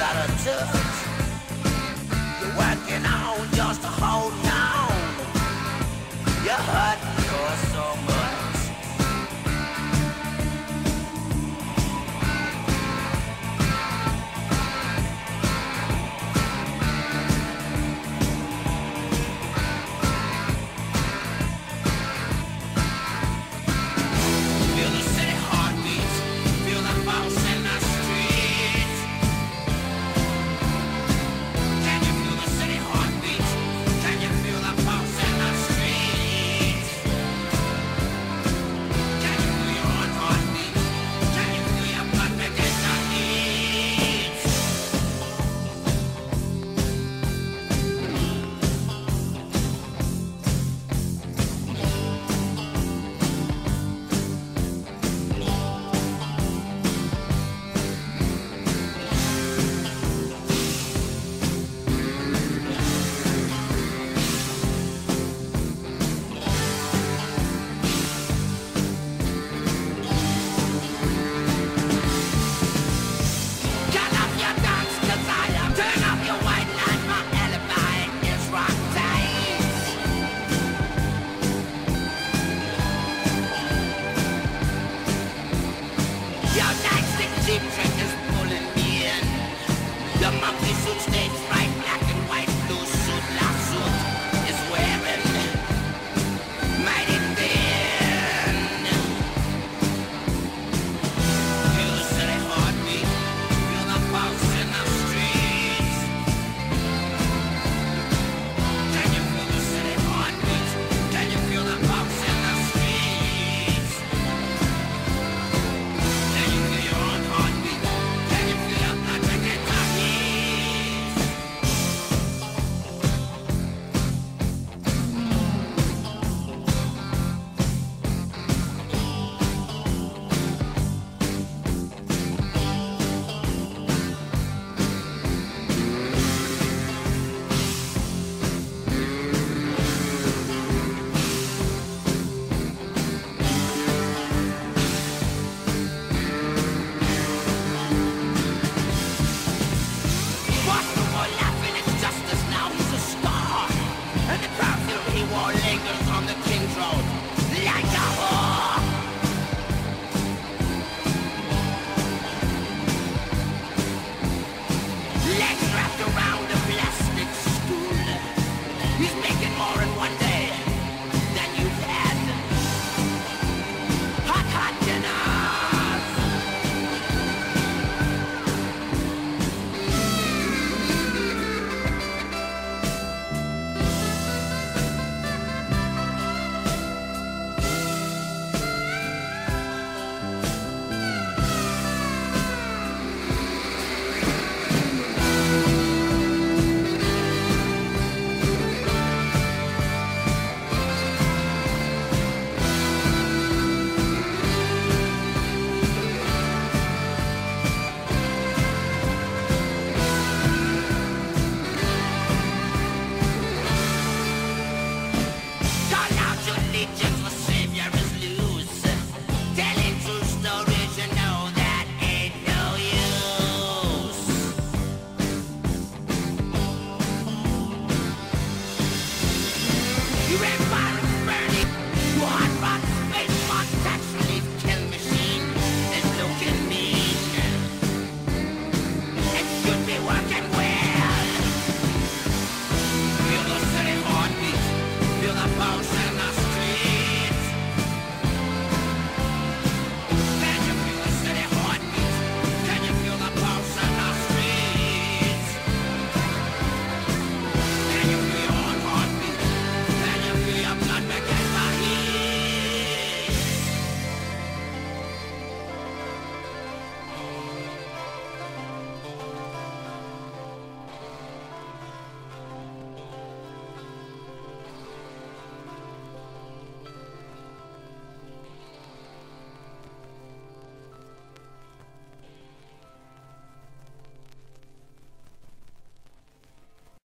out of touch. You're working on just a hold Yeah.